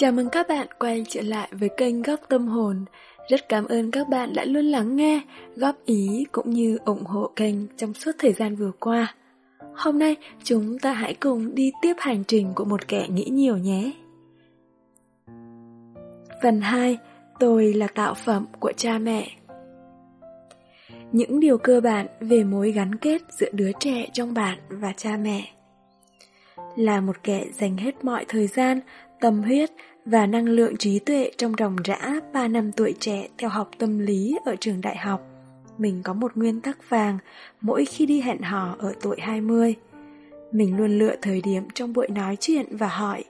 Chào mừng các bạn quay trở lại với kênh Góc Tâm Hồn. Rất cảm ơn các bạn đã luôn lắng nghe, góp ý cũng như ủng hộ kênh trong suốt thời gian vừa qua. Hôm nay chúng ta hãy cùng đi tiếp hành trình của một kẻ nghĩ nhiều nhé. Phần 2. Tôi là tạo phẩm của cha mẹ Những điều cơ bản về mối gắn kết giữa đứa trẻ trong bạn và cha mẹ Là một kẻ dành hết mọi thời gian, tâm huyết và năng lượng trí tuệ trong ròng rã 3 năm tuổi trẻ theo học tâm lý ở trường đại học. Mình có một nguyên tắc vàng, mỗi khi đi hẹn hò ở tuổi 20. Mình luôn lựa thời điểm trong buổi nói chuyện và hỏi,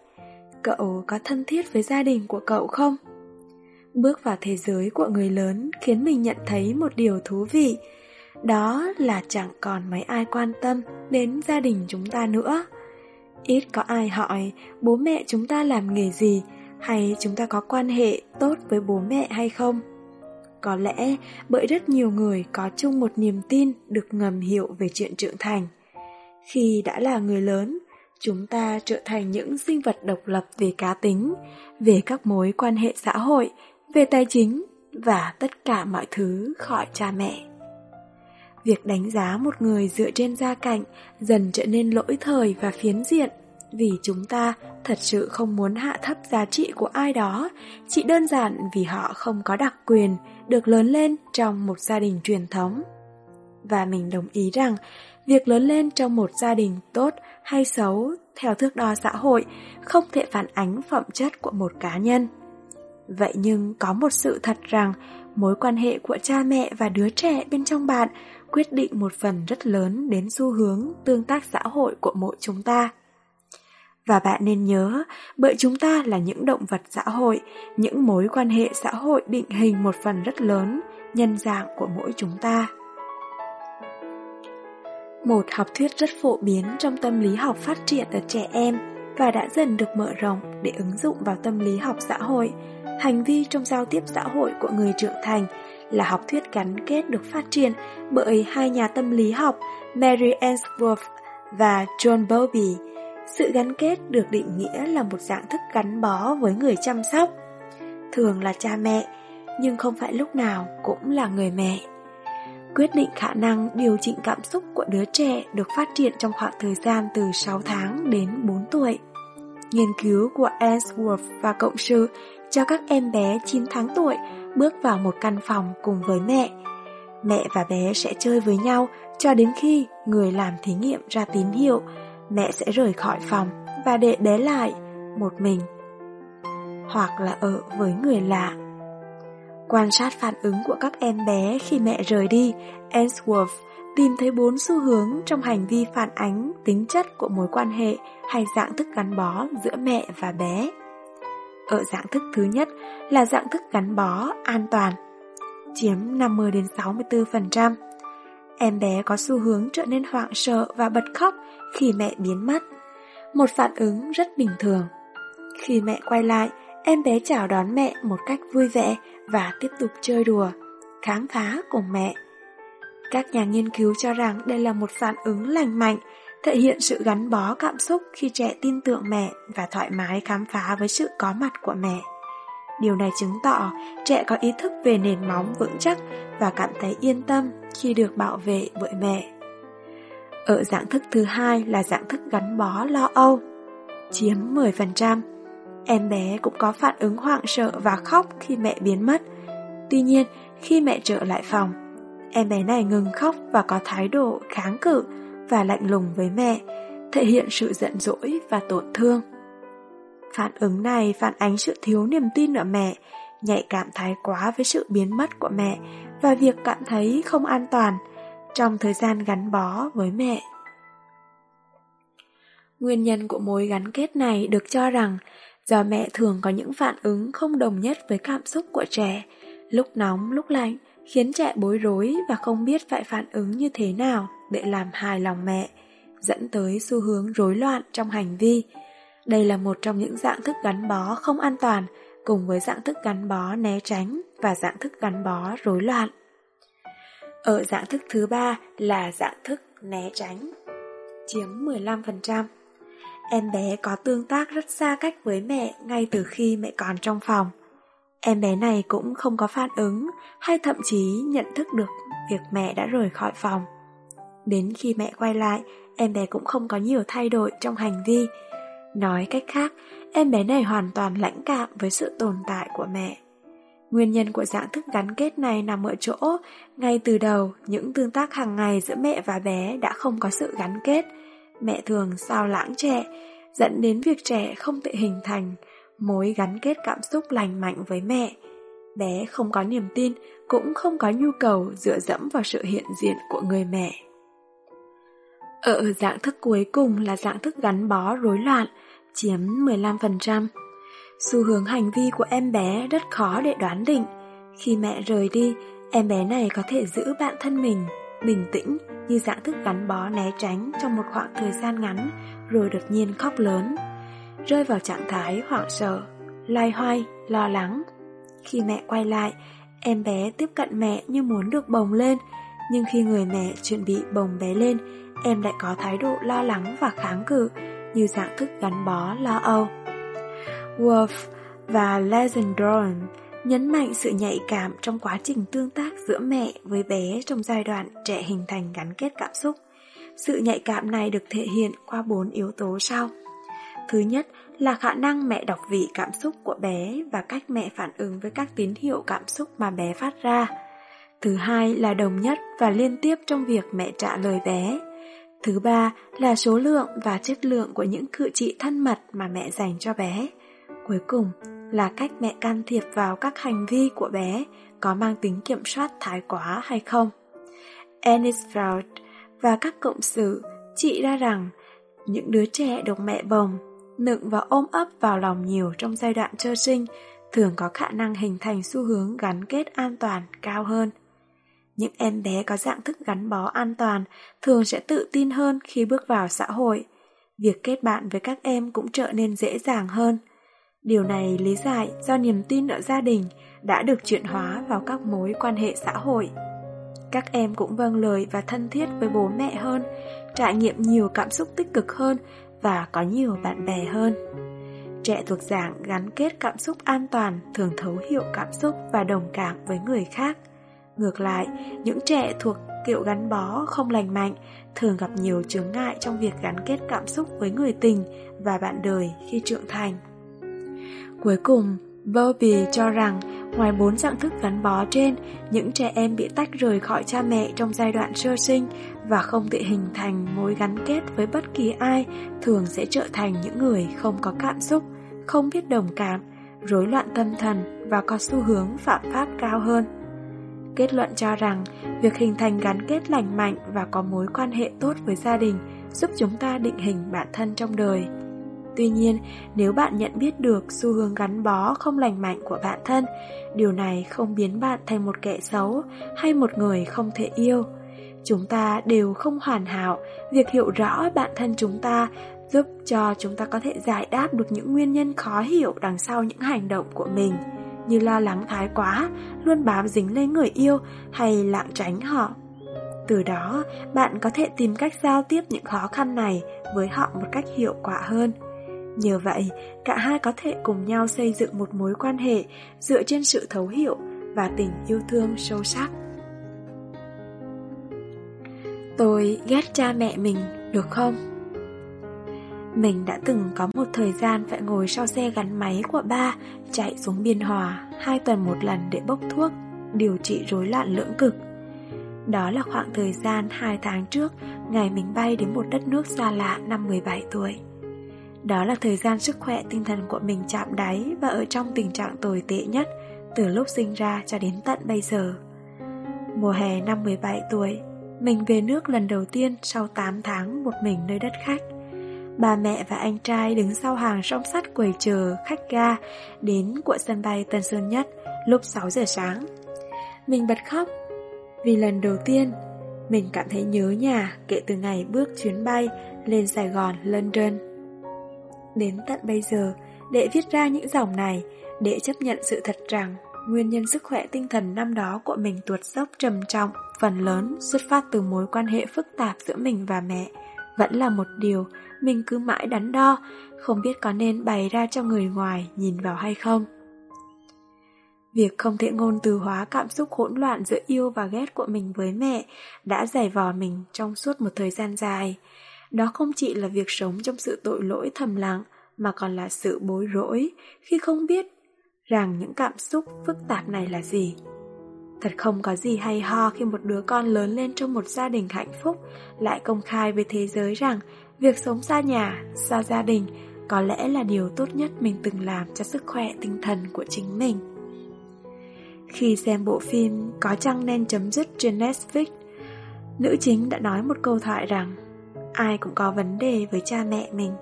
Cậu có thân thiết với gia đình của cậu không? Bước vào thế giới của người lớn khiến mình nhận thấy một điều thú vị, Đó là chẳng còn mấy ai quan tâm đến gia đình chúng ta nữa Ít có ai hỏi bố mẹ chúng ta làm nghề gì hay chúng ta có quan hệ tốt với bố mẹ hay không. Có lẽ bởi rất nhiều người có chung một niềm tin được ngầm hiểu về chuyện trưởng thành. Khi đã là người lớn, chúng ta trở thành những sinh vật độc lập về cá tính, về các mối quan hệ xã hội, về tài chính và tất cả mọi thứ khỏi cha mẹ. Việc đánh giá một người dựa trên gia cảnh dần trở nên lỗi thời và phiến diện vì chúng ta thật sự không muốn hạ thấp giá trị của ai đó, chỉ đơn giản vì họ không có đặc quyền được lớn lên trong một gia đình truyền thống. Và mình đồng ý rằng, việc lớn lên trong một gia đình tốt hay xấu theo thước đo xã hội không thể phản ánh phẩm chất của một cá nhân. Vậy nhưng có một sự thật rằng mối quan hệ của cha mẹ và đứa trẻ bên trong bạn quyết định một phần rất lớn đến xu hướng tương tác xã hội của mỗi chúng ta. Và bạn nên nhớ, bởi chúng ta là những động vật xã hội, những mối quan hệ xã hội định hình một phần rất lớn, nhân dạng của mỗi chúng ta. Một học thuyết rất phổ biến trong tâm lý học phát triển ở trẻ em và đã dần được mở rộng để ứng dụng vào tâm lý học xã hội, hành vi trong giao tiếp xã hội của người trưởng thành là học thuyết gắn kết được phát triển bởi hai nhà tâm lý học Mary Ainsworth và John Bowlby sự gắn kết được định nghĩa là một dạng thức gắn bó với người chăm sóc. Thường là cha mẹ, nhưng không phải lúc nào cũng là người mẹ. Quyết định khả năng điều chỉnh cảm xúc của đứa trẻ được phát triển trong khoảng thời gian từ 6 tháng đến 4 tuổi. Nghiên cứu của Ainsworth và cộng sự cho các em bé 9 tháng tuổi bước vào một căn phòng cùng với mẹ. Mẹ và bé sẽ chơi với nhau cho đến khi người làm thí nghiệm ra tín hiệu mẹ sẽ rời khỏi phòng và để bé lại một mình hoặc là ở với người lạ. Quan sát phản ứng của các em bé khi mẹ rời đi, Ainsworth tìm thấy bốn xu hướng trong hành vi phản ánh tính chất của mối quan hệ hay dạng thức gắn bó giữa mẹ và bé. Ở dạng thức thứ nhất là dạng thức gắn bó an toàn, chiếm 50-64%. Em bé có xu hướng trở nên hoảng sợ và bật khóc khi mẹ biến mất. Một phản ứng rất bình thường. Khi mẹ quay lại, em bé chào đón mẹ một cách vui vẻ và tiếp tục chơi đùa, khám phá cùng mẹ. Các nhà nghiên cứu cho rằng đây là một phản ứng lành mạnh, thể hiện sự gắn bó cảm xúc khi trẻ tin tưởng mẹ và thoải mái khám phá với sự có mặt của mẹ. Điều này chứng tỏ trẻ có ý thức về nền móng vững chắc và cảm thấy yên tâm khi được bảo vệ bởi mẹ. Ở dạng thức thứ hai là dạng thức gắn bó lo âu, chiếm 10%. Em bé cũng có phản ứng hoảng sợ và khóc khi mẹ biến mất. Tuy nhiên, khi mẹ trở lại phòng, em bé này ngừng khóc và có thái độ kháng cự và lạnh lùng với mẹ, thể hiện sự giận dỗi và tổn thương. Phản ứng này phản ánh sự thiếu niềm tin ở mẹ, nhạy cảm thái quá với sự biến mất của mẹ và việc cảm thấy không an toàn trong thời gian gắn bó với mẹ. Nguyên nhân của mối gắn kết này được cho rằng do mẹ thường có những phản ứng không đồng nhất với cảm xúc của trẻ, lúc nóng lúc lạnh, khiến trẻ bối rối và không biết phải phản ứng như thế nào để làm hài lòng mẹ, dẫn tới xu hướng rối loạn trong hành vi. Đây là một trong những dạng thức gắn bó không an toàn cùng với dạng thức gắn bó né tránh và dạng thức gắn bó rối loạn. Ở dạng thức thứ ba là dạng thức né tránh, chiếm 15%. em bé có tương tác rất xa cách với mẹ ngay từ khi mẹ còn trong phòng. Em bé này cũng không có phản ứng hay thậm chí nhận thức được việc mẹ đã rời khỏi phòng. Đến khi mẹ quay lại, em bé cũng không có nhiều thay đổi trong hành vi. Nói cách khác, em bé này hoàn toàn lãnh cảm với sự tồn tại của mẹ. Nguyên nhân của dạng thức gắn kết này nằm ở chỗ, ngay từ đầu, những tương tác hàng ngày giữa mẹ và bé đã không có sự gắn kết. Mẹ thường sao lãng trẻ, dẫn đến việc trẻ không tự hình thành mối gắn kết cảm xúc lành mạnh với mẹ. Bé không có niềm tin, cũng không có nhu cầu dựa dẫm vào sự hiện diện của người mẹ. Ở dạng thức cuối cùng là dạng thức gắn bó rối loạn, chiếm 15%. Xu hướng hành vi của em bé rất khó để đoán định. Khi mẹ rời đi, em bé này có thể giữ bản thân mình bình tĩnh như dạng thức gắn bó né tránh trong một khoảng thời gian ngắn rồi đột nhiên khóc lớn. Rơi vào trạng thái hoảng sợ, loay hoay, lo lắng. Khi mẹ quay lại, em bé tiếp cận mẹ như muốn được bồng lên, nhưng khi người mẹ chuẩn bị bồng bé lên, em lại có thái độ lo lắng và kháng cự, như dạng thức gắn bó lo âu. Wolf và Lesendron nhấn mạnh sự nhạy cảm trong quá trình tương tác giữa mẹ với bé trong giai đoạn trẻ hình thành gắn kết cảm xúc. Sự nhạy cảm này được thể hiện qua bốn yếu tố sau. Thứ nhất là khả năng mẹ đọc vị cảm xúc của bé và cách mẹ phản ứng với các tín hiệu cảm xúc mà bé phát ra. Thứ hai là đồng nhất và liên tiếp trong việc mẹ trả lời bé. Thứ ba là số lượng và chất lượng của những cự trị thân mật mà mẹ dành cho bé. Cuối cùng là cách mẹ can thiệp vào các hành vi của bé có mang tính kiểm soát thái quá hay không. Ennisfeld và các cộng sự chỉ ra rằng những đứa trẻ được mẹ bồng, nựng và ôm ấp vào lòng nhiều trong giai đoạn trơ sinh thường có khả năng hình thành xu hướng gắn kết an toàn cao hơn. Những em bé có dạng thức gắn bó an toàn thường sẽ tự tin hơn khi bước vào xã hội. Việc kết bạn với các em cũng trở nên dễ dàng hơn. Điều này lý giải do niềm tin ở gia đình đã được chuyển hóa vào các mối quan hệ xã hội. Các em cũng vâng lời và thân thiết với bố mẹ hơn, trải nghiệm nhiều cảm xúc tích cực hơn và có nhiều bạn bè hơn. Trẻ thuộc dạng gắn kết cảm xúc an toàn thường thấu hiểu cảm xúc và đồng cảm với người khác. Ngược lại, những trẻ thuộc kiểu gắn bó không lành mạnh thường gặp nhiều chướng ngại trong việc gắn kết cảm xúc với người tình và bạn đời khi trưởng thành. Cuối cùng, Bobby cho rằng ngoài bốn dạng thức gắn bó trên, những trẻ em bị tách rời khỏi cha mẹ trong giai đoạn sơ sinh và không thể hình thành mối gắn kết với bất kỳ ai thường sẽ trở thành những người không có cảm xúc, không biết đồng cảm, rối loạn tâm thần và có xu hướng phạm pháp cao hơn. Kết luận cho rằng việc hình thành gắn kết lành mạnh và có mối quan hệ tốt với gia đình giúp chúng ta định hình bản thân trong đời. Tuy nhiên, nếu bạn nhận biết được xu hướng gắn bó không lành mạnh của bản thân, điều này không biến bạn thành một kẻ xấu hay một người không thể yêu. Chúng ta đều không hoàn hảo, việc hiểu rõ bản thân chúng ta giúp cho chúng ta có thể giải đáp được những nguyên nhân khó hiểu đằng sau những hành động của mình, như lo lắng thái quá, luôn bám dính lấy người yêu hay lạng tránh họ. Từ đó, bạn có thể tìm cách giao tiếp những khó khăn này với họ một cách hiệu quả hơn. Nhờ vậy, cả hai có thể cùng nhau xây dựng một mối quan hệ dựa trên sự thấu hiểu và tình yêu thương sâu sắc. Tôi ghét cha mẹ mình, được không? Mình đã từng có một thời gian phải ngồi sau xe gắn máy của ba chạy xuống Biên Hòa hai tuần một lần để bốc thuốc, điều trị rối loạn lưỡng cực. Đó là khoảng thời gian hai tháng trước ngày mình bay đến một đất nước xa lạ năm 17 tuổi. Đó là thời gian sức khỏe tinh thần của mình chạm đáy và ở trong tình trạng tồi tệ nhất từ lúc sinh ra cho đến tận bây giờ. Mùa hè năm 17 tuổi, mình về nước lần đầu tiên sau 8 tháng một mình nơi đất khách. Bà mẹ và anh trai đứng sau hàng song sắt quầy chờ khách ga đến của sân bay Tân Sơn Nhất lúc 6 giờ sáng. Mình bật khóc vì lần đầu tiên mình cảm thấy nhớ nhà kể từ ngày bước chuyến bay lên Sài Gòn, London. Đến tận bây giờ, để viết ra những dòng này, để chấp nhận sự thật rằng nguyên nhân sức khỏe tinh thần năm đó của mình tuột dốc trầm trọng, phần lớn xuất phát từ mối quan hệ phức tạp giữa mình và mẹ, vẫn là một điều mình cứ mãi đắn đo, không biết có nên bày ra cho người ngoài nhìn vào hay không. Việc không thể ngôn từ hóa cảm xúc hỗn loạn giữa yêu và ghét của mình với mẹ đã giải vò mình trong suốt một thời gian dài. Đó không chỉ là việc sống trong sự tội lỗi thầm lặng, mà còn là sự bối rối khi không biết rằng những cảm xúc phức tạp này là gì. Thật không có gì hay ho khi một đứa con lớn lên trong một gia đình hạnh phúc lại công khai với thế giới rằng việc sống xa nhà, xa gia đình có lẽ là điều tốt nhất mình từng làm cho sức khỏe tinh thần của chính mình. Khi xem bộ phim Có chăng nên chấm dứt trên Netflix, nữ chính đã nói một câu thoại rằng ai cũng có vấn đề với cha mẹ mình.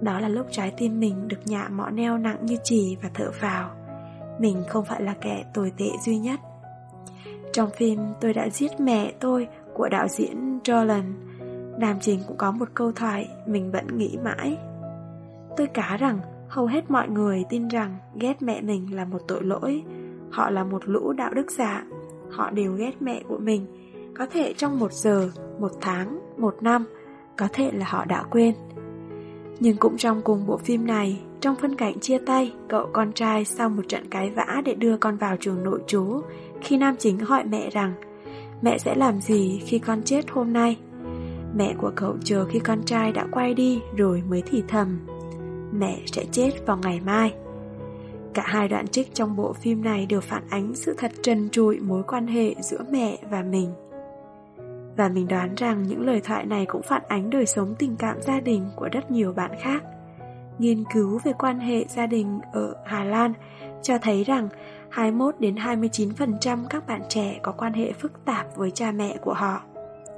Đó là lúc trái tim mình được nhạ mọ neo nặng như chì và thở vào. Mình không phải là kẻ tồi tệ duy nhất. Trong phim Tôi đã giết mẹ tôi của đạo diễn Dolan, Nam Chính cũng có một câu thoại mình vẫn nghĩ mãi. Tôi cá rằng hầu hết mọi người tin rằng ghét mẹ mình là một tội lỗi. Họ là một lũ đạo đức giả. Họ đều ghét mẹ của mình. Có thể trong một giờ, một tháng, một năm, có thể là họ đã quên. Nhưng cũng trong cùng bộ phim này, trong phân cảnh chia tay, cậu con trai sau một trận cái vã để đưa con vào trường nội trú, khi nam chính hỏi mẹ rằng, mẹ sẽ làm gì khi con chết hôm nay. Mẹ của cậu chờ khi con trai đã quay đi rồi mới thì thầm, Mẹ sẽ chết vào ngày mai Cả hai đoạn trích trong bộ phim này đều phản ánh sự thật trần trụi mối quan hệ giữa mẹ và mình và mình đoán rằng những lời thoại này cũng phản ánh đời sống tình cảm gia đình của rất nhiều bạn khác. Nghiên cứu về quan hệ gia đình ở Hà Lan cho thấy rằng 21 đến 29% các bạn trẻ có quan hệ phức tạp với cha mẹ của họ.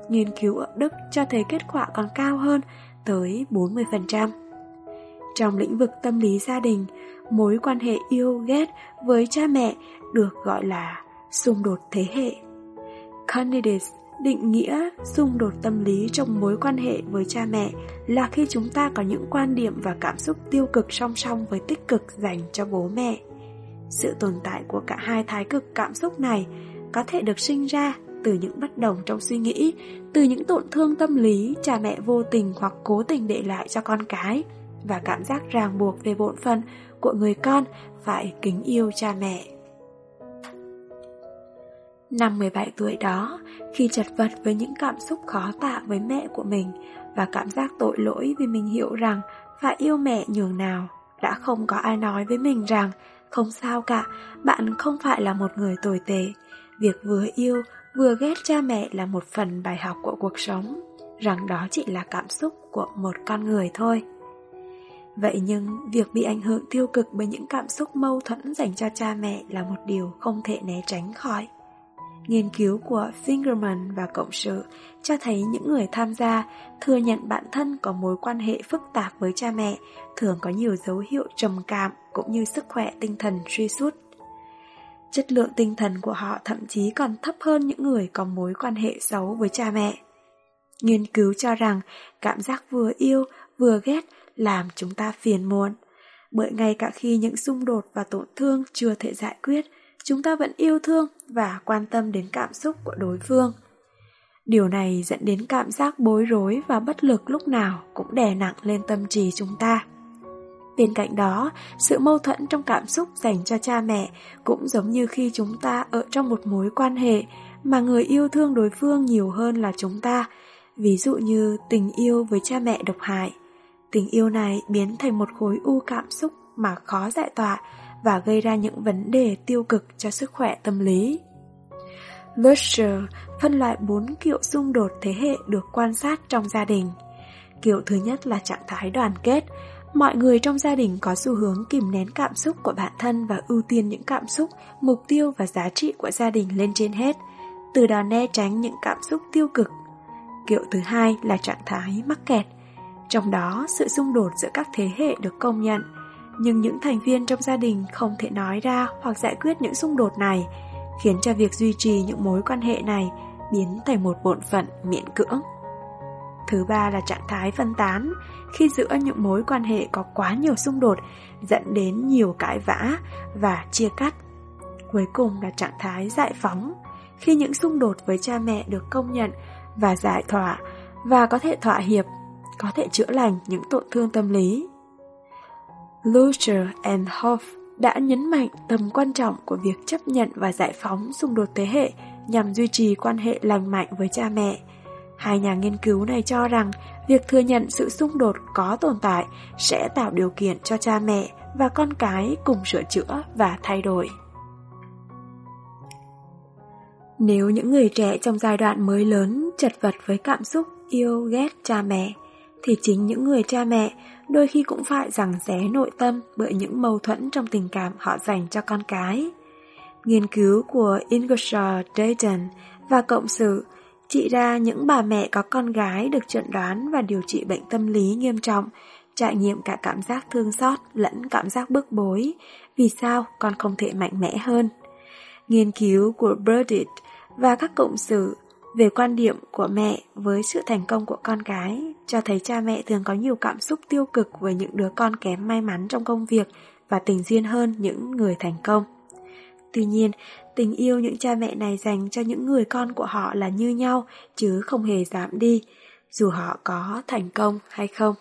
Nghiên cứu ở Đức cho thấy kết quả còn cao hơn tới 40%. Trong lĩnh vực tâm lý gia đình, mối quan hệ yêu ghét với cha mẹ được gọi là xung đột thế hệ. Conidis Định nghĩa xung đột tâm lý trong mối quan hệ với cha mẹ là khi chúng ta có những quan điểm và cảm xúc tiêu cực song song với tích cực dành cho bố mẹ. Sự tồn tại của cả hai thái cực cảm xúc này có thể được sinh ra từ những bất đồng trong suy nghĩ, từ những tổn thương tâm lý cha mẹ vô tình hoặc cố tình để lại cho con cái và cảm giác ràng buộc về bổn phận của người con phải kính yêu cha mẹ. Năm 17 tuổi đó, khi chật vật với những cảm xúc khó tả với mẹ của mình và cảm giác tội lỗi vì mình hiểu rằng phải yêu mẹ nhường nào, đã không có ai nói với mình rằng không sao cả, bạn không phải là một người tồi tệ. Việc vừa yêu, vừa ghét cha mẹ là một phần bài học của cuộc sống, rằng đó chỉ là cảm xúc của một con người thôi. Vậy nhưng, việc bị ảnh hưởng tiêu cực bởi những cảm xúc mâu thuẫn dành cho cha mẹ là một điều không thể né tránh khỏi. Nghiên cứu của Fingerman và Cộng sự cho thấy những người tham gia thừa nhận bản thân có mối quan hệ phức tạp với cha mẹ thường có nhiều dấu hiệu trầm cảm cũng như sức khỏe tinh thần suy sút. Chất lượng tinh thần của họ thậm chí còn thấp hơn những người có mối quan hệ xấu với cha mẹ. Nghiên cứu cho rằng cảm giác vừa yêu vừa ghét làm chúng ta phiền muộn, bởi ngay cả khi những xung đột và tổn thương chưa thể giải quyết, chúng ta vẫn yêu thương và quan tâm đến cảm xúc của đối phương. Điều này dẫn đến cảm giác bối rối và bất lực lúc nào cũng đè nặng lên tâm trí chúng ta. Bên cạnh đó, sự mâu thuẫn trong cảm xúc dành cho cha mẹ cũng giống như khi chúng ta ở trong một mối quan hệ mà người yêu thương đối phương nhiều hơn là chúng ta, ví dụ như tình yêu với cha mẹ độc hại. Tình yêu này biến thành một khối u cảm xúc mà khó giải tỏa và gây ra những vấn đề tiêu cực cho sức khỏe tâm lý. Lusher phân loại bốn kiểu xung đột thế hệ được quan sát trong gia đình. Kiểu thứ nhất là trạng thái đoàn kết. Mọi người trong gia đình có xu hướng kìm nén cảm xúc của bản thân và ưu tiên những cảm xúc, mục tiêu và giá trị của gia đình lên trên hết, từ đó né tránh những cảm xúc tiêu cực. Kiểu thứ hai là trạng thái mắc kẹt. Trong đó, sự xung đột giữa các thế hệ được công nhận, nhưng những thành viên trong gia đình không thể nói ra hoặc giải quyết những xung đột này, khiến cho việc duy trì những mối quan hệ này biến thành một bộn phận miễn cưỡng. Thứ ba là trạng thái phân tán, khi giữa những mối quan hệ có quá nhiều xung đột dẫn đến nhiều cãi vã và chia cắt. Cuối cùng là trạng thái giải phóng, khi những xung đột với cha mẹ được công nhận và giải thỏa và có thể thỏa hiệp, có thể chữa lành những tổn thương tâm lý. Lusher and Hoff đã nhấn mạnh tầm quan trọng của việc chấp nhận và giải phóng xung đột thế hệ nhằm duy trì quan hệ lành mạnh với cha mẹ. Hai nhà nghiên cứu này cho rằng việc thừa nhận sự xung đột có tồn tại sẽ tạo điều kiện cho cha mẹ và con cái cùng sửa chữa và thay đổi. Nếu những người trẻ trong giai đoạn mới lớn chật vật với cảm xúc yêu ghét cha mẹ, thì chính những người cha mẹ đôi khi cũng phải rằng xé nội tâm bởi những mâu thuẫn trong tình cảm họ dành cho con cái. Nghiên cứu của Ingersoll Dayton và Cộng sự chỉ ra những bà mẹ có con gái được chẩn đoán và điều trị bệnh tâm lý nghiêm trọng, trải nghiệm cả cảm giác thương xót lẫn cảm giác bức bối, vì sao con không thể mạnh mẽ hơn. Nghiên cứu của Burdett và các cộng sự về quan điểm của mẹ với sự thành công của con cái cho thấy cha mẹ thường có nhiều cảm xúc tiêu cực với những đứa con kém may mắn trong công việc và tình duyên hơn những người thành công. Tuy nhiên, tình yêu những cha mẹ này dành cho những người con của họ là như nhau chứ không hề giảm đi, dù họ có thành công hay không.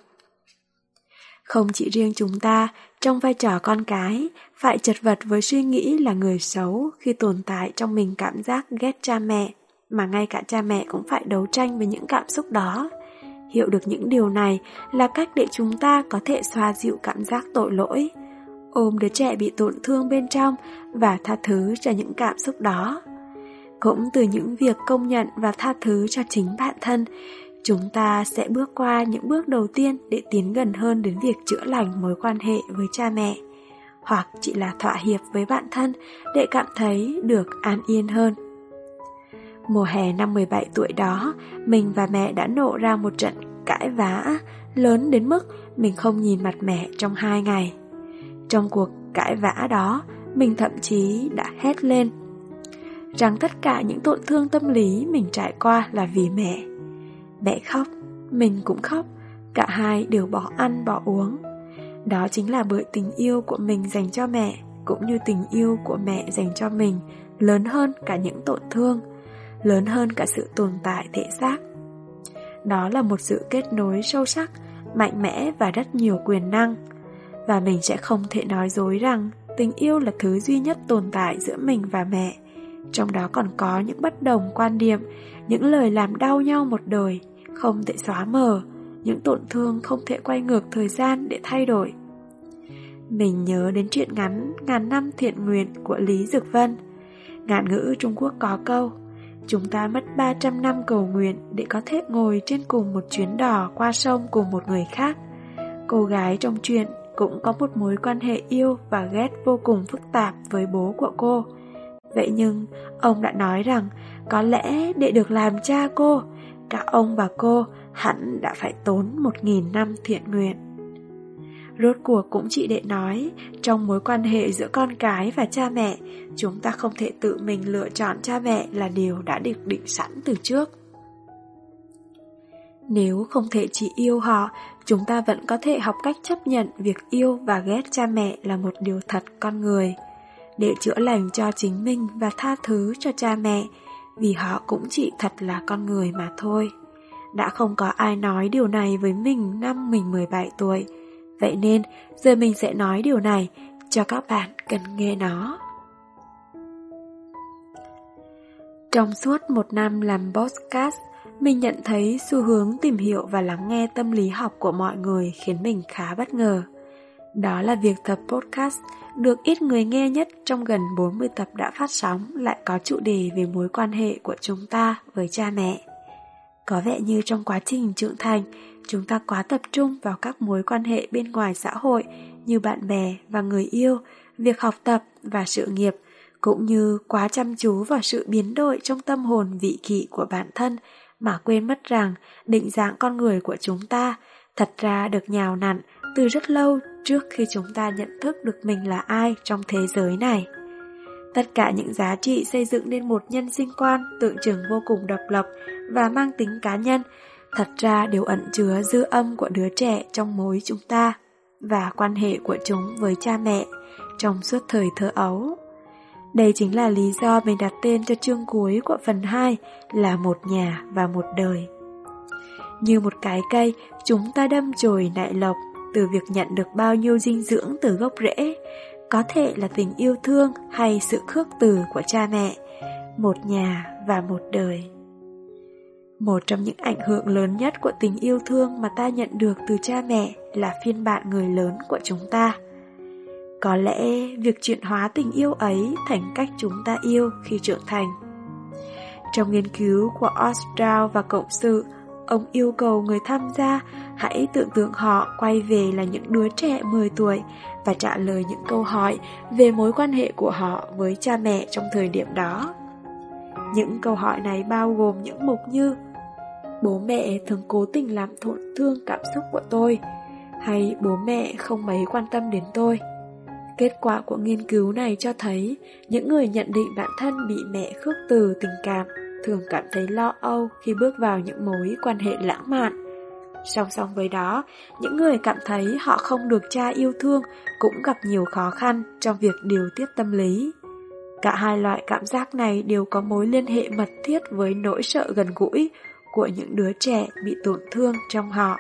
Không chỉ riêng chúng ta, trong vai trò con cái, phải chật vật với suy nghĩ là người xấu khi tồn tại trong mình cảm giác ghét cha mẹ, mà ngay cả cha mẹ cũng phải đấu tranh với những cảm xúc đó. Hiểu được những điều này là cách để chúng ta có thể xoa dịu cảm giác tội lỗi, ôm đứa trẻ bị tổn thương bên trong và tha thứ cho những cảm xúc đó. Cũng từ những việc công nhận và tha thứ cho chính bản thân, chúng ta sẽ bước qua những bước đầu tiên để tiến gần hơn đến việc chữa lành mối quan hệ với cha mẹ, hoặc chỉ là thỏa hiệp với bản thân để cảm thấy được an yên hơn. Mùa hè năm 17 tuổi đó, mình và mẹ đã nộ ra một trận cãi vã lớn đến mức mình không nhìn mặt mẹ trong hai ngày. Trong cuộc cãi vã đó, mình thậm chí đã hét lên rằng tất cả những tổn thương tâm lý mình trải qua là vì mẹ. Mẹ khóc, mình cũng khóc, cả hai đều bỏ ăn bỏ uống. Đó chính là bởi tình yêu của mình dành cho mẹ, cũng như tình yêu của mẹ dành cho mình lớn hơn cả những tổn thương, lớn hơn cả sự tồn tại thể xác. Đó là một sự kết nối sâu sắc, mạnh mẽ và rất nhiều quyền năng. Và mình sẽ không thể nói dối rằng tình yêu là thứ duy nhất tồn tại giữa mình và mẹ. Trong đó còn có những bất đồng quan điểm, những lời làm đau nhau một đời, không thể xóa mờ, những tổn thương không thể quay ngược thời gian để thay đổi. Mình nhớ đến chuyện ngắn Ngàn năm thiện nguyện của Lý Dực Vân. Ngạn ngữ Trung Quốc có câu Chúng ta mất 300 năm cầu nguyện để có thể ngồi trên cùng một chuyến đò qua sông cùng một người khác. Cô gái trong chuyện cũng có một mối quan hệ yêu và ghét vô cùng phức tạp với bố của cô. Vậy nhưng, ông đã nói rằng có lẽ để được làm cha cô, cả ông và cô hẳn đã phải tốn một nghìn năm thiện nguyện. Rốt cuộc cũng chị đệ nói, trong mối quan hệ giữa con cái và cha mẹ, chúng ta không thể tự mình lựa chọn cha mẹ là điều đã được định sẵn từ trước. Nếu không thể chỉ yêu họ, chúng ta vẫn có thể học cách chấp nhận việc yêu và ghét cha mẹ là một điều thật con người. Để chữa lành cho chính mình và tha thứ cho cha mẹ, vì họ cũng chỉ thật là con người mà thôi. Đã không có ai nói điều này với mình năm mình 17 tuổi, vậy nên giờ mình sẽ nói điều này cho các bạn cần nghe nó. Trong suốt một năm làm podcast, mình nhận thấy xu hướng tìm hiểu và lắng nghe tâm lý học của mọi người khiến mình khá bất ngờ. Đó là việc tập podcast được ít người nghe nhất trong gần 40 tập đã phát sóng lại có chủ đề về mối quan hệ của chúng ta với cha mẹ. Có vẻ như trong quá trình trưởng thành, chúng ta quá tập trung vào các mối quan hệ bên ngoài xã hội như bạn bè và người yêu, việc học tập và sự nghiệp, cũng như quá chăm chú vào sự biến đổi trong tâm hồn vị kỷ của bản thân mà quên mất rằng định dạng con người của chúng ta thật ra được nhào nặn từ rất lâu trước khi chúng ta nhận thức được mình là ai trong thế giới này. Tất cả những giá trị xây dựng nên một nhân sinh quan tượng trưng vô cùng độc lập và mang tính cá nhân, thật ra đều ẩn chứa dư âm của đứa trẻ trong mối chúng ta và quan hệ của chúng với cha mẹ trong suốt thời thơ ấu. Đây chính là lý do mình đặt tên cho chương cuối của phần 2 là Một nhà và một đời. Như một cái cây, chúng ta đâm chồi nại lộc từ việc nhận được bao nhiêu dinh dưỡng từ gốc rễ, có thể là tình yêu thương hay sự khước từ của cha mẹ, một nhà và một đời. Một trong những ảnh hưởng lớn nhất của tình yêu thương mà ta nhận được từ cha mẹ là phiên bản người lớn của chúng ta. Có lẽ việc chuyển hóa tình yêu ấy thành cách chúng ta yêu khi trưởng thành. Trong nghiên cứu của Ostrow và Cộng sự, ông yêu cầu người tham gia, hãy tưởng tượng họ quay về là những đứa trẻ 10 tuổi và trả lời những câu hỏi về mối quan hệ của họ với cha mẹ trong thời điểm đó. Những câu hỏi này bao gồm những mục như, Bố mẹ thường cố tình làm tổn thương cảm xúc của tôi Hay bố mẹ không mấy quan tâm đến tôi Kết quả của nghiên cứu này cho thấy những người nhận định bản thân bị mẹ khước từ tình cảm thường cảm thấy lo âu khi bước vào những mối quan hệ lãng mạn. Song song với đó, những người cảm thấy họ không được cha yêu thương cũng gặp nhiều khó khăn trong việc điều tiết tâm lý. Cả hai loại cảm giác này đều có mối liên hệ mật thiết với nỗi sợ gần gũi của những đứa trẻ bị tổn thương trong họ.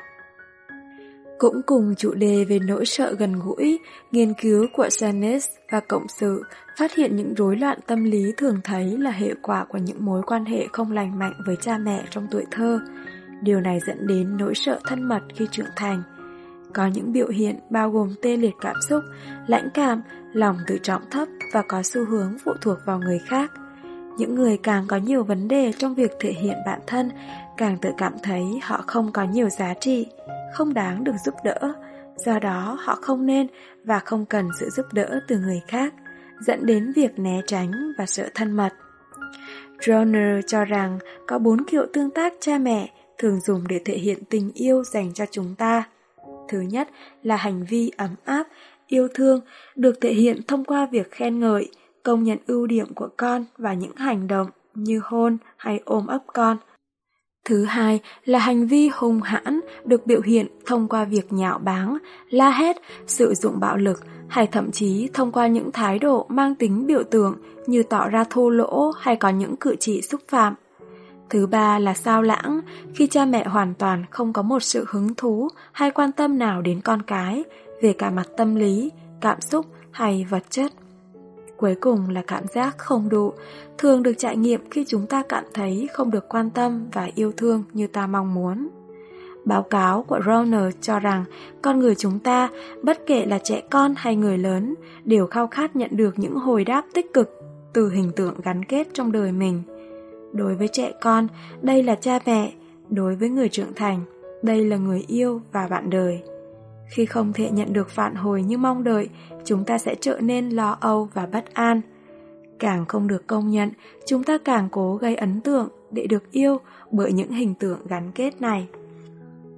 Cũng cùng chủ đề về nỗi sợ gần gũi, nghiên cứu của Janes và Cộng sự phát hiện những rối loạn tâm lý thường thấy là hệ quả của những mối quan hệ không lành mạnh với cha mẹ trong tuổi thơ. Điều này dẫn đến nỗi sợ thân mật khi trưởng thành. Có những biểu hiện bao gồm tê liệt cảm xúc, lãnh cảm, lòng tự trọng thấp và có xu hướng phụ thuộc vào người khác. Những người càng có nhiều vấn đề trong việc thể hiện bản thân, càng tự cảm thấy họ không có nhiều giá trị, không đáng được giúp đỡ, do đó họ không nên và không cần sự giúp đỡ từ người khác, dẫn đến việc né tránh và sợ thân mật. Droner cho rằng có bốn kiểu tương tác cha mẹ thường dùng để thể hiện tình yêu dành cho chúng ta. Thứ nhất là hành vi ấm áp, yêu thương được thể hiện thông qua việc khen ngợi, công nhận ưu điểm của con và những hành động như hôn hay ôm ấp con. Thứ hai là hành vi hung hãn được biểu hiện thông qua việc nhạo báng, la hét, sử dụng bạo lực hay thậm chí thông qua những thái độ mang tính biểu tượng như tỏ ra thô lỗ hay có những cử chỉ xúc phạm. Thứ ba là sao lãng, khi cha mẹ hoàn toàn không có một sự hứng thú hay quan tâm nào đến con cái, về cả mặt tâm lý, cảm xúc hay vật chất. Cuối cùng là cảm giác không đủ, thường được trải nghiệm khi chúng ta cảm thấy không được quan tâm và yêu thương như ta mong muốn. Báo cáo của Ronner cho rằng con người chúng ta, bất kể là trẻ con hay người lớn, đều khao khát nhận được những hồi đáp tích cực từ hình tượng gắn kết trong đời mình. Đối với trẻ con, đây là cha mẹ, đối với người trưởng thành, đây là người yêu và bạn đời. Khi không thể nhận được phản hồi như mong đợi, chúng ta sẽ trở nên lo âu và bất an. Càng không được công nhận, chúng ta càng cố gây ấn tượng để được yêu bởi những hình tượng gắn kết này.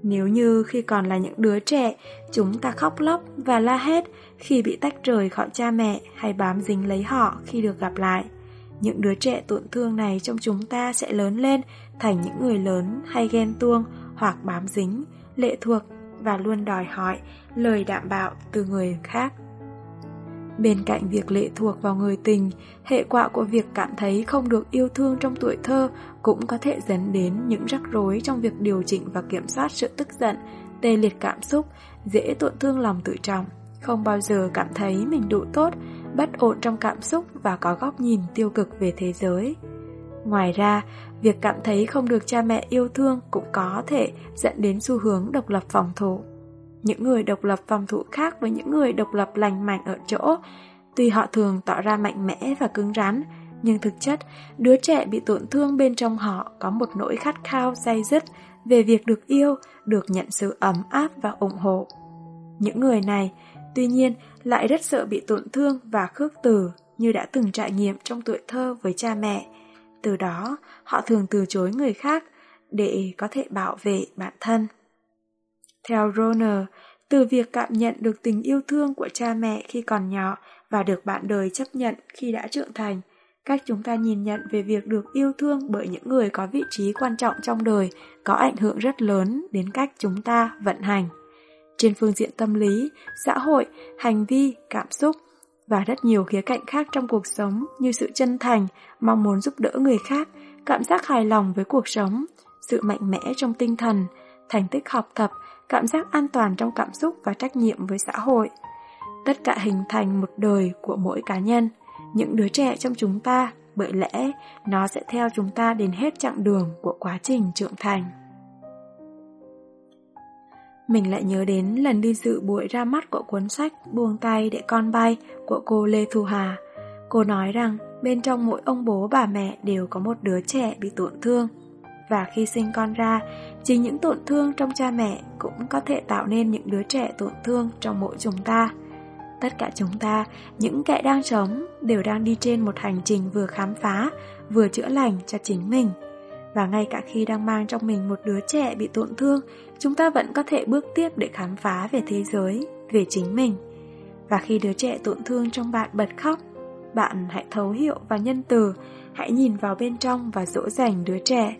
Nếu như khi còn là những đứa trẻ, chúng ta khóc lóc và la hét khi bị tách rời khỏi cha mẹ hay bám dính lấy họ khi được gặp lại. Những đứa trẻ tổn thương này trong chúng ta sẽ lớn lên thành những người lớn hay ghen tuông hoặc bám dính, lệ thuộc và luôn đòi hỏi lời đảm bảo từ người khác. Bên cạnh việc lệ thuộc vào người tình, hệ quả của việc cảm thấy không được yêu thương trong tuổi thơ cũng có thể dẫn đến những rắc rối trong việc điều chỉnh và kiểm soát sự tức giận, tê liệt cảm xúc, dễ tổn thương lòng tự trọng, không bao giờ cảm thấy mình đủ tốt, bất ổn trong cảm xúc và có góc nhìn tiêu cực về thế giới. Ngoài ra, việc cảm thấy không được cha mẹ yêu thương cũng có thể dẫn đến xu hướng độc lập phòng thủ. Những người độc lập phòng thủ khác với những người độc lập lành mạnh ở chỗ, tuy họ thường tỏ ra mạnh mẽ và cứng rắn, nhưng thực chất, đứa trẻ bị tổn thương bên trong họ có một nỗi khát khao dai dứt về việc được yêu, được nhận sự ấm áp và ủng hộ. Những người này, tuy nhiên, lại rất sợ bị tổn thương và khước từ như đã từng trải nghiệm trong tuổi thơ với cha mẹ. Từ đó, họ thường từ chối người khác để có thể bảo vệ bản thân. Theo Roner, từ việc cảm nhận được tình yêu thương của cha mẹ khi còn nhỏ và được bạn đời chấp nhận khi đã trưởng thành, cách chúng ta nhìn nhận về việc được yêu thương bởi những người có vị trí quan trọng trong đời có ảnh hưởng rất lớn đến cách chúng ta vận hành. Trên phương diện tâm lý, xã hội, hành vi, cảm xúc và rất nhiều khía cạnh khác trong cuộc sống như sự chân thành, mong muốn giúp đỡ người khác, cảm giác hài lòng với cuộc sống, sự mạnh mẽ trong tinh thần, thành tích học tập, cảm giác an toàn trong cảm xúc và trách nhiệm với xã hội. Tất cả hình thành một đời của mỗi cá nhân, những đứa trẻ trong chúng ta, bởi lẽ nó sẽ theo chúng ta đến hết chặng đường của quá trình trưởng thành. Mình lại nhớ đến lần đi dự buổi ra mắt của cuốn sách Buông tay để con bay của cô Lê Thu Hà. Cô nói rằng bên trong mỗi ông bố bà mẹ đều có một đứa trẻ bị tổn thương. Và khi sinh con ra, chính những tổn thương trong cha mẹ cũng có thể tạo nên những đứa trẻ tổn thương trong mỗi chúng ta. Tất cả chúng ta, những kẻ đang sống, đều đang đi trên một hành trình vừa khám phá, vừa chữa lành cho chính mình. Và ngay cả khi đang mang trong mình một đứa trẻ bị tổn thương, chúng ta vẫn có thể bước tiếp để khám phá về thế giới, về chính mình. Và khi đứa trẻ tổn thương trong bạn bật khóc, bạn hãy thấu hiểu và nhân từ, hãy nhìn vào bên trong và dỗ dành đứa trẻ.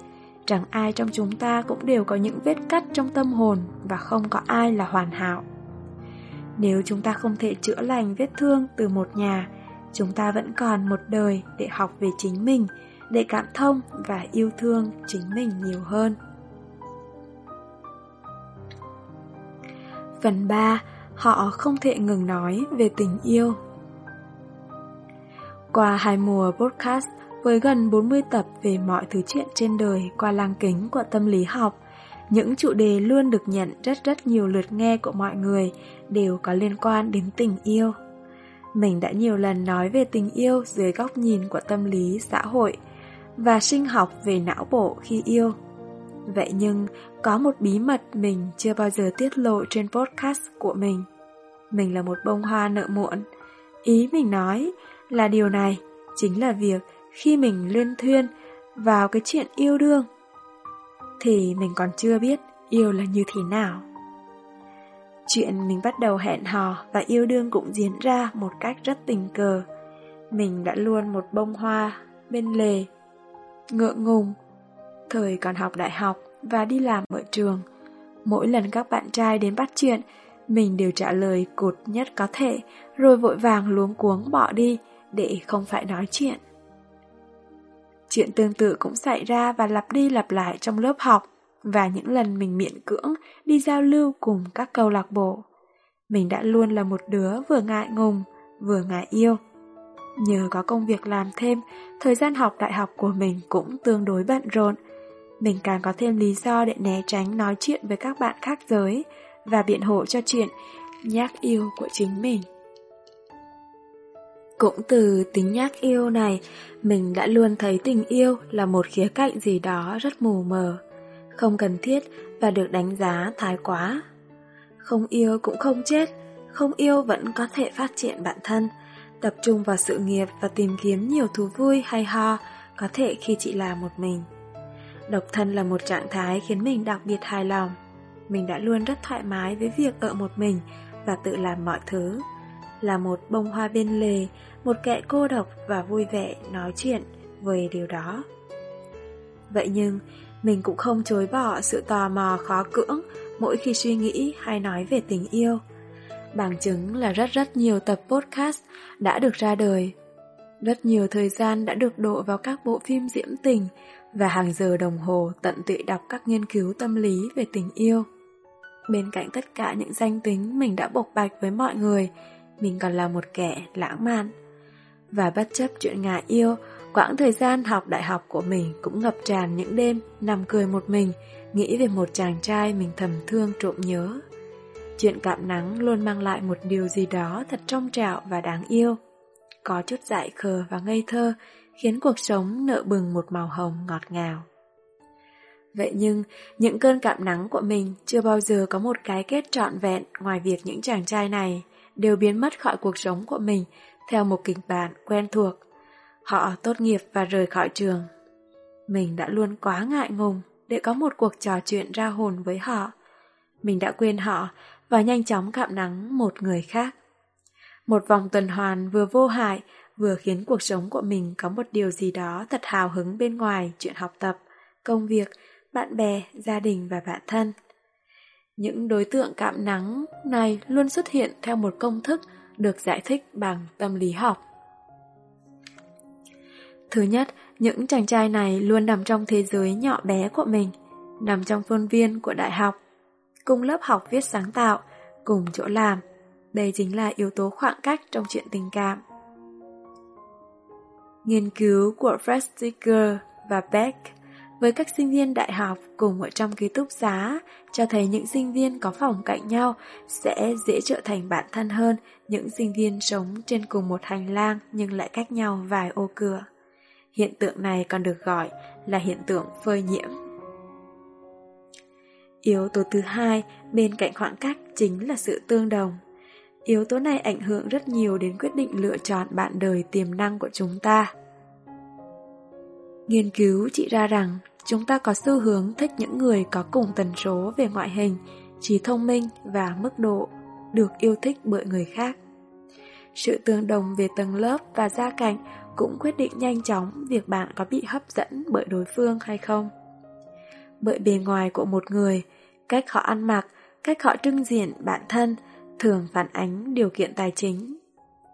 Chẳng ai trong chúng ta cũng đều có những vết cắt trong tâm hồn và không có ai là hoàn hảo. Nếu chúng ta không thể chữa lành vết thương từ một nhà, chúng ta vẫn còn một đời để học về chính mình, để cảm thông và yêu thương chính mình nhiều hơn. Phần 3. Họ không thể ngừng nói về tình yêu Qua hai mùa podcast với gần 40 tập về mọi thứ chuyện trên đời qua lăng kính của tâm lý học, những chủ đề luôn được nhận rất rất nhiều lượt nghe của mọi người đều có liên quan đến tình yêu. Mình đã nhiều lần nói về tình yêu dưới góc nhìn của tâm lý xã hội và sinh học về não bộ khi yêu. Vậy nhưng, có một bí mật mình chưa bao giờ tiết lộ trên podcast của mình. Mình là một bông hoa nợ muộn. Ý mình nói là điều này chính là việc khi mình liên thuyên vào cái chuyện yêu đương thì mình còn chưa biết yêu là như thế nào. Chuyện mình bắt đầu hẹn hò và yêu đương cũng diễn ra một cách rất tình cờ. Mình đã luôn một bông hoa bên lề, ngượng ngùng. Thời còn học đại học và đi làm ở trường, mỗi lần các bạn trai đến bắt chuyện, mình đều trả lời cột nhất có thể, rồi vội vàng luống cuống bỏ đi để không phải nói chuyện. Chuyện tương tự cũng xảy ra và lặp đi lặp lại trong lớp học và những lần mình miễn cưỡng đi giao lưu cùng các câu lạc bộ. Mình đã luôn là một đứa vừa ngại ngùng, vừa ngại yêu. Nhờ có công việc làm thêm, thời gian học đại học của mình cũng tương đối bận rộn. Mình càng có thêm lý do để né tránh nói chuyện với các bạn khác giới và biện hộ cho chuyện nhát yêu của chính mình. Cũng từ tính nhát yêu này, mình đã luôn thấy tình yêu là một khía cạnh gì đó rất mù mờ, không cần thiết và được đánh giá thái quá. Không yêu cũng không chết, không yêu vẫn có thể phát triển bản thân, tập trung vào sự nghiệp và tìm kiếm nhiều thú vui hay ho, có thể khi chị là một mình. Độc thân là một trạng thái khiến mình đặc biệt hài lòng. Mình đã luôn rất thoải mái với việc ở một mình và tự làm mọi thứ là một bông hoa bên lề, một kẻ cô độc và vui vẻ nói chuyện về điều đó. Vậy nhưng, mình cũng không chối bỏ sự tò mò khó cưỡng mỗi khi suy nghĩ hay nói về tình yêu. Bằng chứng là rất rất nhiều tập podcast đã được ra đời. Rất nhiều thời gian đã được đổ vào các bộ phim diễm tình và hàng giờ đồng hồ tận tụy đọc các nghiên cứu tâm lý về tình yêu. Bên cạnh tất cả những danh tính mình đã bộc bạch với mọi người, mình còn là một kẻ lãng mạn. Và bất chấp chuyện ngà yêu, quãng thời gian học đại học của mình cũng ngập tràn những đêm nằm cười một mình, nghĩ về một chàng trai mình thầm thương trộm nhớ. Chuyện cảm nắng luôn mang lại một điều gì đó thật trong trạo và đáng yêu. Có chút dại khờ và ngây thơ, khiến cuộc sống nợ bừng một màu hồng ngọt ngào. Vậy nhưng, những cơn cảm nắng của mình chưa bao giờ có một cái kết trọn vẹn ngoài việc những chàng trai này đều biến mất khỏi cuộc sống của mình theo một kịch bản quen thuộc. Họ tốt nghiệp và rời khỏi trường. Mình đã luôn quá ngại ngùng để có một cuộc trò chuyện ra hồn với họ. Mình đã quên họ và nhanh chóng cảm nắng một người khác. Một vòng tuần hoàn vừa vô hại vừa khiến cuộc sống của mình có một điều gì đó thật hào hứng bên ngoài chuyện học tập, công việc, bạn bè, gia đình và bạn thân. Những đối tượng cảm nắng này luôn xuất hiện theo một công thức được giải thích bằng tâm lý học. Thứ nhất, những chàng trai này luôn nằm trong thế giới nhỏ bé của mình. nằm trong khuôn viên của đại học, cùng lớp học viết sáng tạo, cùng chỗ làm. Đây chính là yếu tố khoảng cách trong chuyện tình cảm. Nghiên cứu của Fred Sticker và Beck với các sinh viên đại học cùng ở trong ký túc xá cho thấy những sinh viên có phòng cạnh nhau sẽ dễ trở thành bạn thân hơn những sinh viên sống trên cùng một hành lang nhưng lại cách nhau vài ô cửa. Hiện tượng này còn được gọi là hiện tượng phơi nhiễm. Yếu tố thứ hai bên cạnh khoảng cách chính là sự tương đồng. Yếu tố này ảnh hưởng rất nhiều đến quyết định lựa chọn bạn đời tiềm năng của chúng ta. Nghiên cứu chỉ ra rằng chúng ta có xu hướng thích những người có cùng tần số về ngoại hình, trí thông minh và mức độ được yêu thích bởi người khác. Sự tương đồng về tầng lớp và gia cảnh cũng quyết định nhanh chóng việc bạn có bị hấp dẫn bởi đối phương hay không. Bởi bề ngoài của một người, cách họ ăn mặc, cách họ trưng diện bản thân thường phản ánh điều kiện tài chính.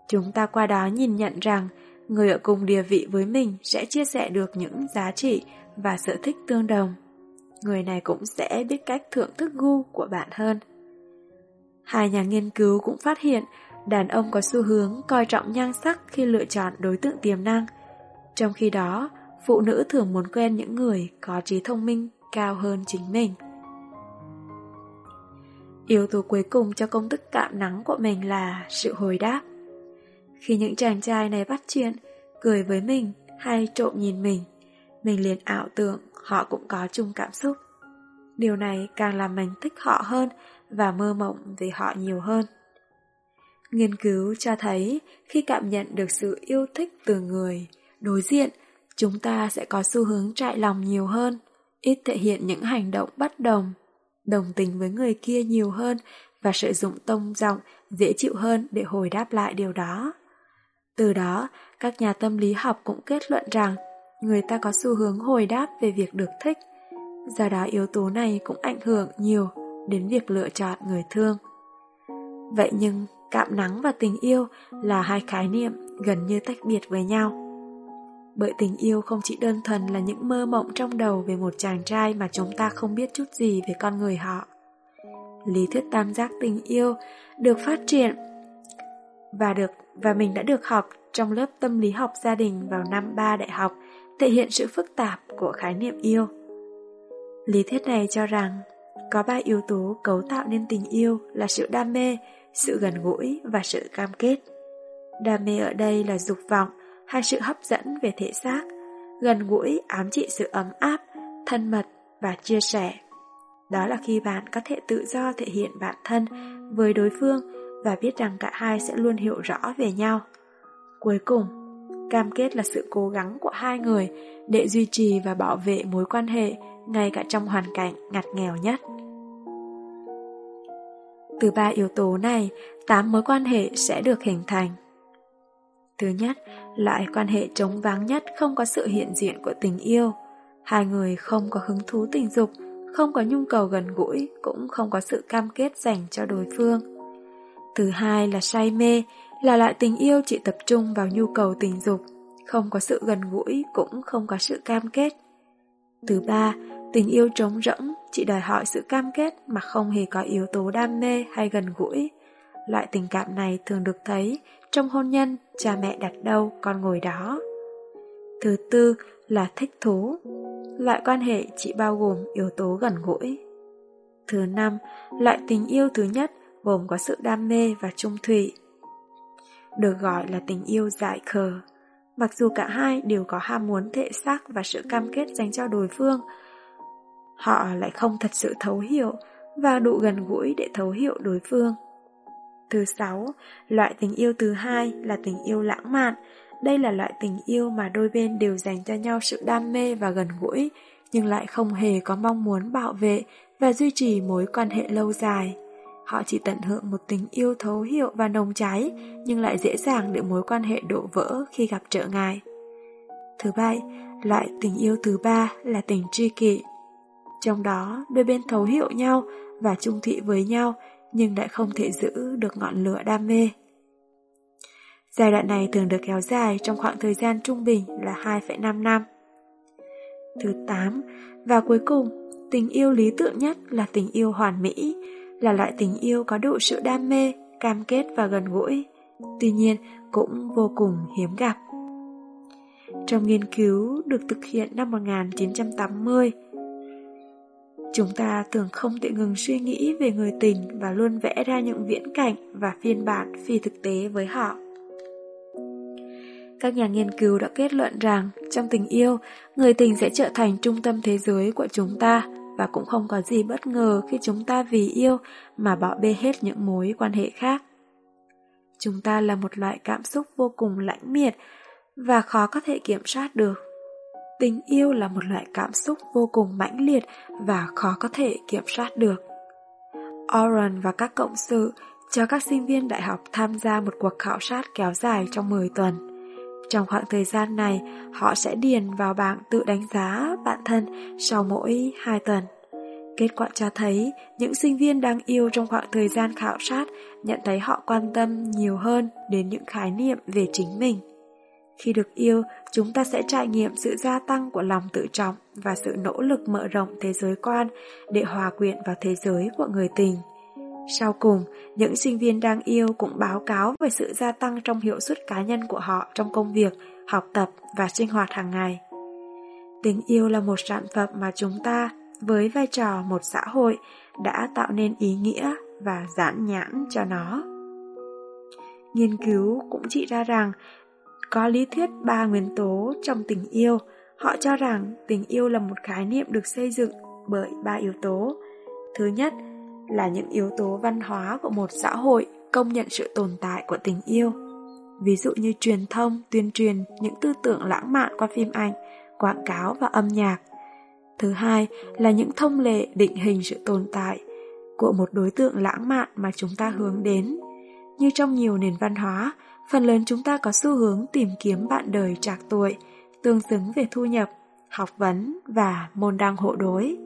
Chúng ta qua đó nhìn nhận rằng người ở cùng địa vị với mình sẽ chia sẻ được những giá trị và sở thích tương đồng. Người này cũng sẽ biết cách thưởng thức gu của bạn hơn. Hai nhà nghiên cứu cũng phát hiện đàn ông có xu hướng coi trọng nhan sắc khi lựa chọn đối tượng tiềm năng. Trong khi đó, phụ nữ thường muốn quen những người có trí thông minh cao hơn chính mình. Yếu tố cuối cùng cho công thức cạm nắng của mình là sự hồi đáp. Khi những chàng trai này bắt chuyện, cười với mình hay trộm nhìn mình, mình liền ảo tưởng họ cũng có chung cảm xúc. Điều này càng làm mình thích họ hơn và mơ mộng về họ nhiều hơn. Nghiên cứu cho thấy khi cảm nhận được sự yêu thích từ người đối diện, chúng ta sẽ có xu hướng trại lòng nhiều hơn, ít thể hiện những hành động bất đồng, đồng tình với người kia nhiều hơn và sử dụng tông giọng dễ chịu hơn để hồi đáp lại điều đó. Từ đó, các nhà tâm lý học cũng kết luận rằng người ta có xu hướng hồi đáp về việc được thích. Do đó yếu tố này cũng ảnh hưởng nhiều đến việc lựa chọn người thương. Vậy nhưng Cạm nắng và tình yêu là hai khái niệm gần như tách biệt với nhau. Bởi tình yêu không chỉ đơn thuần là những mơ mộng trong đầu về một chàng trai mà chúng ta không biết chút gì về con người họ. Lý thuyết tam giác tình yêu được phát triển và được và mình đã được học trong lớp tâm lý học gia đình vào năm 3 đại học thể hiện sự phức tạp của khái niệm yêu. Lý thuyết này cho rằng có ba yếu tố cấu tạo nên tình yêu là sự đam mê, sự gần gũi và sự cam kết. Đam mê ở đây là dục vọng hay sự hấp dẫn về thể xác, gần gũi ám trị sự ấm áp, thân mật và chia sẻ. Đó là khi bạn có thể tự do thể hiện bản thân với đối phương và biết rằng cả hai sẽ luôn hiểu rõ về nhau. Cuối cùng, cam kết là sự cố gắng của hai người để duy trì và bảo vệ mối quan hệ ngay cả trong hoàn cảnh ngặt nghèo nhất. Từ ba yếu tố này, tám mối quan hệ sẽ được hình thành. Thứ nhất, loại quan hệ trống vắng nhất không có sự hiện diện của tình yêu. Hai người không có hứng thú tình dục, không có nhu cầu gần gũi, cũng không có sự cam kết dành cho đối phương. Thứ hai là say mê, là loại tình yêu chỉ tập trung vào nhu cầu tình dục, không có sự gần gũi, cũng không có sự cam kết. Thứ ba, tình yêu trống rỗng, chỉ đòi hỏi sự cam kết mà không hề có yếu tố đam mê hay gần gũi. Loại tình cảm này thường được thấy trong hôn nhân, cha mẹ đặt đâu con ngồi đó. Thứ tư là thích thú. Loại quan hệ chỉ bao gồm yếu tố gần gũi. Thứ năm, loại tình yêu thứ nhất gồm có sự đam mê và trung thủy. Được gọi là tình yêu dại khờ. Mặc dù cả hai đều có ham muốn thể xác và sự cam kết dành cho đối phương, họ lại không thật sự thấu hiểu và đủ gần gũi để thấu hiểu đối phương. Thứ sáu, loại tình yêu thứ hai là tình yêu lãng mạn. Đây là loại tình yêu mà đôi bên đều dành cho nhau sự đam mê và gần gũi, nhưng lại không hề có mong muốn bảo vệ và duy trì mối quan hệ lâu dài. Họ chỉ tận hưởng một tình yêu thấu hiểu và nồng cháy, nhưng lại dễ dàng để mối quan hệ đổ vỡ khi gặp trở ngại. Thứ bảy, loại tình yêu thứ ba là tình tri kỷ. Trong đó, đôi bên thấu hiểu nhau và trung thị với nhau, nhưng lại không thể giữ được ngọn lửa đam mê. Giai đoạn này thường được kéo dài trong khoảng thời gian trung bình là 2,5 năm. Thứ 8. Và cuối cùng, Tình yêu lý tưởng nhất là tình yêu hoàn mỹ, là loại tình yêu có độ sự đam mê, cam kết và gần gũi. Tuy nhiên, cũng vô cùng hiếm gặp. Trong nghiên cứu được thực hiện năm 1980, chúng ta thường không thể ngừng suy nghĩ về người tình và luôn vẽ ra những viễn cảnh và phiên bản phi thực tế với họ. Các nhà nghiên cứu đã kết luận rằng trong tình yêu, người tình sẽ trở thành trung tâm thế giới của chúng ta và cũng không có gì bất ngờ khi chúng ta vì yêu mà bỏ bê hết những mối quan hệ khác. Chúng ta là một loại cảm xúc vô cùng lãnh miệt và khó có thể kiểm soát được. Tình yêu là một loại cảm xúc vô cùng mãnh liệt và khó có thể kiểm soát được. Oren và các cộng sự cho các sinh viên đại học tham gia một cuộc khảo sát kéo dài trong 10 tuần. Trong khoảng thời gian này, họ sẽ điền vào bảng tự đánh giá bản thân sau mỗi 2 tuần. Kết quả cho thấy những sinh viên đang yêu trong khoảng thời gian khảo sát nhận thấy họ quan tâm nhiều hơn đến những khái niệm về chính mình. Khi được yêu, chúng ta sẽ trải nghiệm sự gia tăng của lòng tự trọng và sự nỗ lực mở rộng thế giới quan để hòa quyện vào thế giới của người tình. Sau cùng, những sinh viên đang yêu cũng báo cáo về sự gia tăng trong hiệu suất cá nhân của họ trong công việc, học tập và sinh hoạt hàng ngày. Tình yêu là một sản phẩm mà chúng ta, với vai trò một xã hội, đã tạo nên ý nghĩa và giãn nhãn cho nó. Nghiên cứu cũng chỉ ra rằng có lý thuyết ba nguyên tố trong tình yêu. Họ cho rằng tình yêu là một khái niệm được xây dựng bởi ba yếu tố. Thứ nhất là những yếu tố văn hóa của một xã hội công nhận sự tồn tại của tình yêu. Ví dụ như truyền thông, tuyên truyền những tư tưởng lãng mạn qua phim ảnh, quảng cáo và âm nhạc. Thứ hai là những thông lệ định hình sự tồn tại của một đối tượng lãng mạn mà chúng ta hướng đến. Như trong nhiều nền văn hóa, phần lớn chúng ta có xu hướng tìm kiếm bạn đời trạc tuổi, tương xứng về thu nhập, học vấn và môn đăng hộ đối.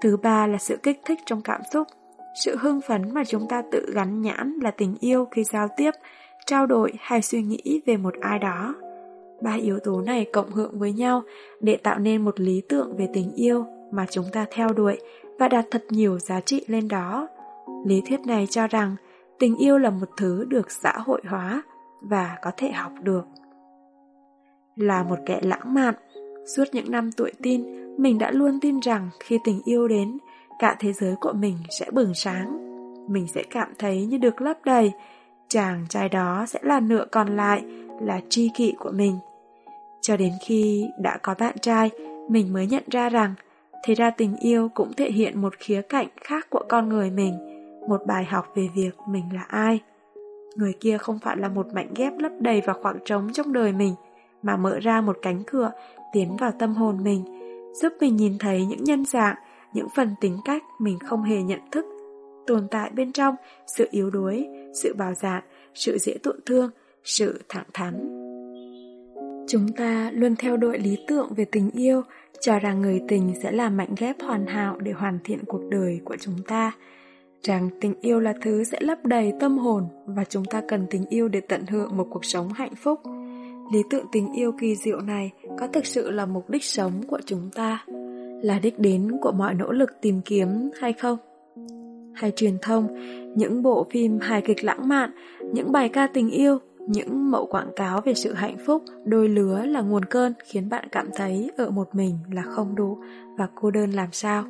Thứ ba là sự kích thích trong cảm xúc, sự hưng phấn mà chúng ta tự gắn nhãn là tình yêu khi giao tiếp, trao đổi hay suy nghĩ về một ai đó. Ba yếu tố này cộng hưởng với nhau để tạo nên một lý tưởng về tình yêu mà chúng ta theo đuổi và đặt thật nhiều giá trị lên đó. Lý thuyết này cho rằng tình yêu là một thứ được xã hội hóa và có thể học được. Là một kẻ lãng mạn, suốt những năm tuổi tin, mình đã luôn tin rằng khi tình yêu đến, cả thế giới của mình sẽ bừng sáng. Mình sẽ cảm thấy như được lấp đầy, chàng trai đó sẽ là nửa còn lại, là tri kỷ của mình. Cho đến khi đã có bạn trai, mình mới nhận ra rằng, thì ra tình yêu cũng thể hiện một khía cạnh khác của con người mình, một bài học về việc mình là ai. Người kia không phải là một mảnh ghép lấp đầy vào khoảng trống trong đời mình, mà mở ra một cánh cửa tiến vào tâm hồn mình, giúp mình nhìn thấy những nhân dạng, những phần tính cách mình không hề nhận thức, tồn tại bên trong sự yếu đuối, sự bào dạn, sự dễ tổn thương, sự thẳng thắn. Chúng ta luôn theo đuổi lý tưởng về tình yêu, cho rằng người tình sẽ là mảnh ghép hoàn hảo để hoàn thiện cuộc đời của chúng ta rằng tình yêu là thứ sẽ lấp đầy tâm hồn và chúng ta cần tình yêu để tận hưởng một cuộc sống hạnh phúc. Lý tưởng tình yêu kỳ diệu này có thực sự là mục đích sống của chúng ta, là đích đến của mọi nỗ lực tìm kiếm hay không? Hay truyền thông, những bộ phim hài kịch lãng mạn, những bài ca tình yêu, những mẫu quảng cáo về sự hạnh phúc đôi lứa là nguồn cơn khiến bạn cảm thấy ở một mình là không đủ và cô đơn làm sao?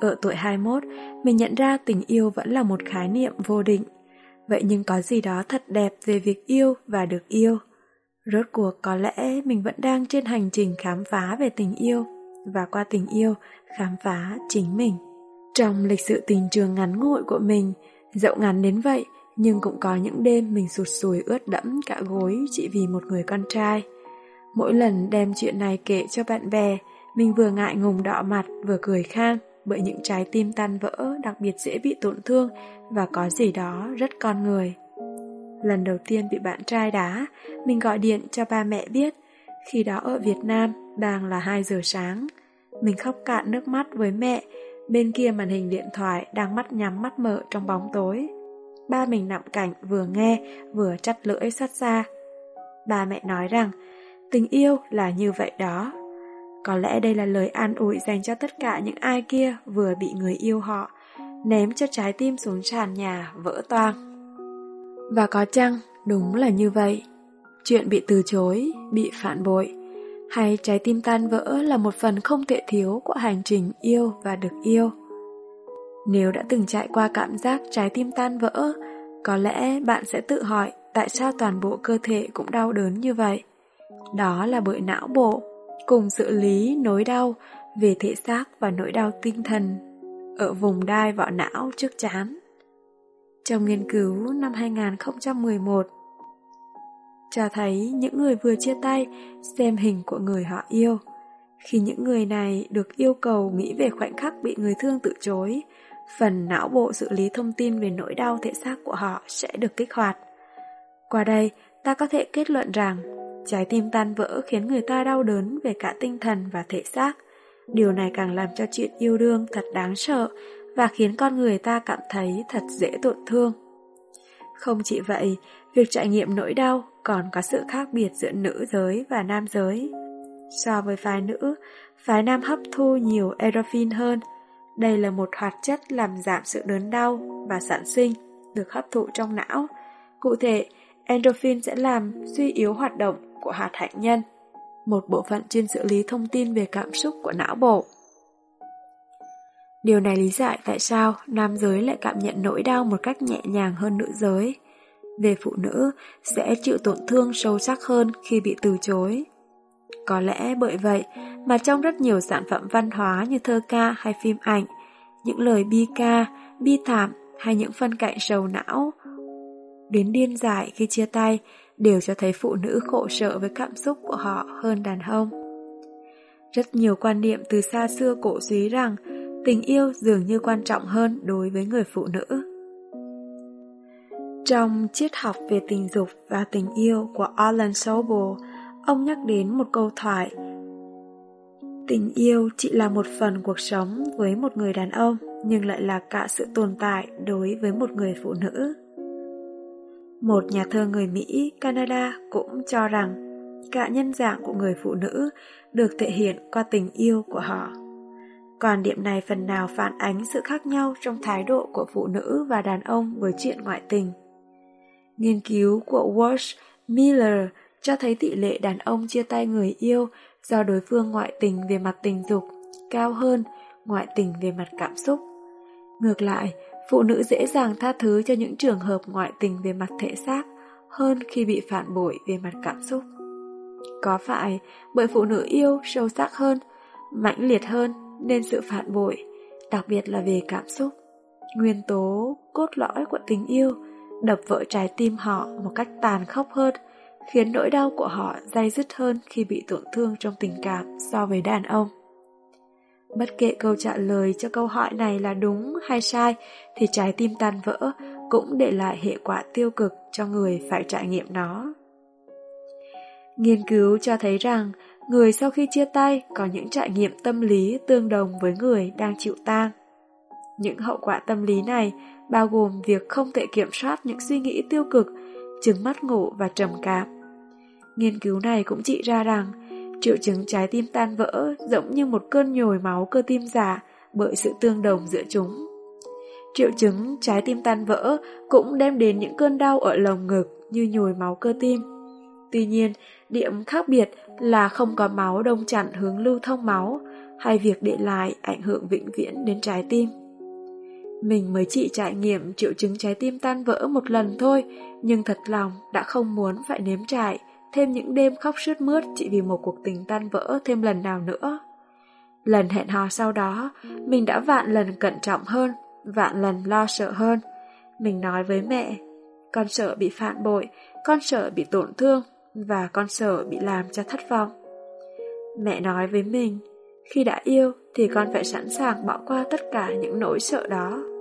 Ở tuổi 21, mình nhận ra tình yêu vẫn là một khái niệm vô định. Vậy nhưng có gì đó thật đẹp về việc yêu và được yêu. Rốt cuộc có lẽ mình vẫn đang trên hành trình khám phá về tình yêu và qua tình yêu khám phá chính mình. Trong lịch sử tình trường ngắn ngủi của mình, dẫu ngắn đến vậy nhưng cũng có những đêm mình sụt sùi ướt đẫm cả gối chỉ vì một người con trai. Mỗi lần đem chuyện này kể cho bạn bè, mình vừa ngại ngùng đỏ mặt vừa cười khan bởi những trái tim tan vỡ đặc biệt dễ bị tổn thương và có gì đó rất con người. Lần đầu tiên bị bạn trai đá, mình gọi điện cho ba mẹ biết. Khi đó ở Việt Nam, đang là 2 giờ sáng. Mình khóc cạn nước mắt với mẹ, bên kia màn hình điện thoại đang mắt nhắm mắt mở trong bóng tối. Ba mình nằm cạnh vừa nghe vừa chắt lưỡi sát xa. Ba mẹ nói rằng, tình yêu là như vậy đó. Có lẽ đây là lời an ủi dành cho tất cả những ai kia vừa bị người yêu họ, ném cho trái tim xuống sàn nhà vỡ toang. Và có chăng đúng là như vậy? Chuyện bị từ chối, bị phản bội, hay trái tim tan vỡ là một phần không thể thiếu của hành trình yêu và được yêu. Nếu đã từng trải qua cảm giác trái tim tan vỡ, có lẽ bạn sẽ tự hỏi tại sao toàn bộ cơ thể cũng đau đớn như vậy. Đó là bởi não bộ, cùng xử lý nỗi đau về thể xác và nỗi đau tinh thần ở vùng đai vỏ não trước chán. Trong nghiên cứu năm 2011, cho thấy những người vừa chia tay xem hình của người họ yêu. Khi những người này được yêu cầu nghĩ về khoảnh khắc bị người thương từ chối, phần não bộ xử lý thông tin về nỗi đau thể xác của họ sẽ được kích hoạt. Qua đây, ta có thể kết luận rằng trái tim tan vỡ khiến người ta đau đớn về cả tinh thần và thể xác. Điều này càng làm cho chuyện yêu đương thật đáng sợ và khiến con người ta cảm thấy thật dễ tổn thương. Không chỉ vậy, việc trải nghiệm nỗi đau còn có sự khác biệt giữa nữ giới và nam giới. So với phái nữ, phái nam hấp thu nhiều endorphin hơn. Đây là một hoạt chất làm giảm sự đớn đau và sản sinh, được hấp thụ trong não. Cụ thể, endorphin sẽ làm suy yếu hoạt động của hạt hạnh nhân, một bộ phận chuyên xử lý thông tin về cảm xúc của não bộ. Điều này lý giải tại sao nam giới lại cảm nhận nỗi đau một cách nhẹ nhàng hơn nữ giới về phụ nữ sẽ chịu tổn thương sâu sắc hơn khi bị từ chối. Có lẽ bởi vậy mà trong rất nhiều sản phẩm văn hóa như thơ ca hay phim ảnh, những lời bi ca, bi thảm hay những phân cảnh sầu não đến điên dại khi chia tay đều cho thấy phụ nữ khổ sở với cảm xúc của họ hơn đàn ông. Rất nhiều quan niệm từ xa xưa cổ suý rằng tình yêu dường như quan trọng hơn đối với người phụ nữ. Trong triết học về tình dục và tình yêu của Alan Sobel, ông nhắc đến một câu thoại Tình yêu chỉ là một phần cuộc sống với một người đàn ông, nhưng lại là cả sự tồn tại đối với một người phụ nữ. Một nhà thơ người Mỹ, Canada cũng cho rằng cả nhân dạng của người phụ nữ được thể hiện qua tình yêu của họ. Còn điểm này phần nào phản ánh sự khác nhau trong thái độ của phụ nữ và đàn ông với chuyện ngoại tình. Nghiên cứu của Walsh Miller cho thấy tỷ lệ đàn ông chia tay người yêu do đối phương ngoại tình về mặt tình dục cao hơn ngoại tình về mặt cảm xúc. Ngược lại, phụ nữ dễ dàng tha thứ cho những trường hợp ngoại tình về mặt thể xác hơn khi bị phản bội về mặt cảm xúc. Có phải bởi phụ nữ yêu sâu sắc hơn, mãnh liệt hơn nên sự phản bội, đặc biệt là về cảm xúc, nguyên tố cốt lõi của tình yêu đập vỡ trái tim họ một cách tàn khốc hơn, khiến nỗi đau của họ dai dứt hơn khi bị tổn thương trong tình cảm so với đàn ông. Bất kể câu trả lời cho câu hỏi này là đúng hay sai, thì trái tim tan vỡ cũng để lại hệ quả tiêu cực cho người phải trải nghiệm nó. Nghiên cứu cho thấy rằng, người sau khi chia tay có những trải nghiệm tâm lý tương đồng với người đang chịu tang. Những hậu quả tâm lý này bao gồm việc không thể kiểm soát những suy nghĩ tiêu cực, chứng mất ngủ và trầm cảm. Nghiên cứu này cũng chỉ ra rằng triệu chứng trái tim tan vỡ giống như một cơn nhồi máu cơ tim giả bởi sự tương đồng giữa chúng. Triệu chứng trái tim tan vỡ cũng đem đến những cơn đau ở lồng ngực như nhồi máu cơ tim. Tuy nhiên, điểm khác biệt là không có máu đông chặn hướng lưu thông máu hay việc để lại ảnh hưởng vĩnh viễn đến trái tim. Mình mới chỉ trải nghiệm triệu chứng trái tim tan vỡ một lần thôi, nhưng thật lòng đã không muốn phải nếm trải thêm những đêm khóc sướt mướt chỉ vì một cuộc tình tan vỡ thêm lần nào nữa. Lần hẹn hò sau đó, mình đã vạn lần cẩn trọng hơn, vạn lần lo sợ hơn. Mình nói với mẹ, con sợ bị phản bội, con sợ bị tổn thương, và con sợ bị làm cho thất vọng. Mẹ nói với mình, khi đã yêu thì con phải sẵn sàng bỏ qua tất cả những nỗi sợ đó.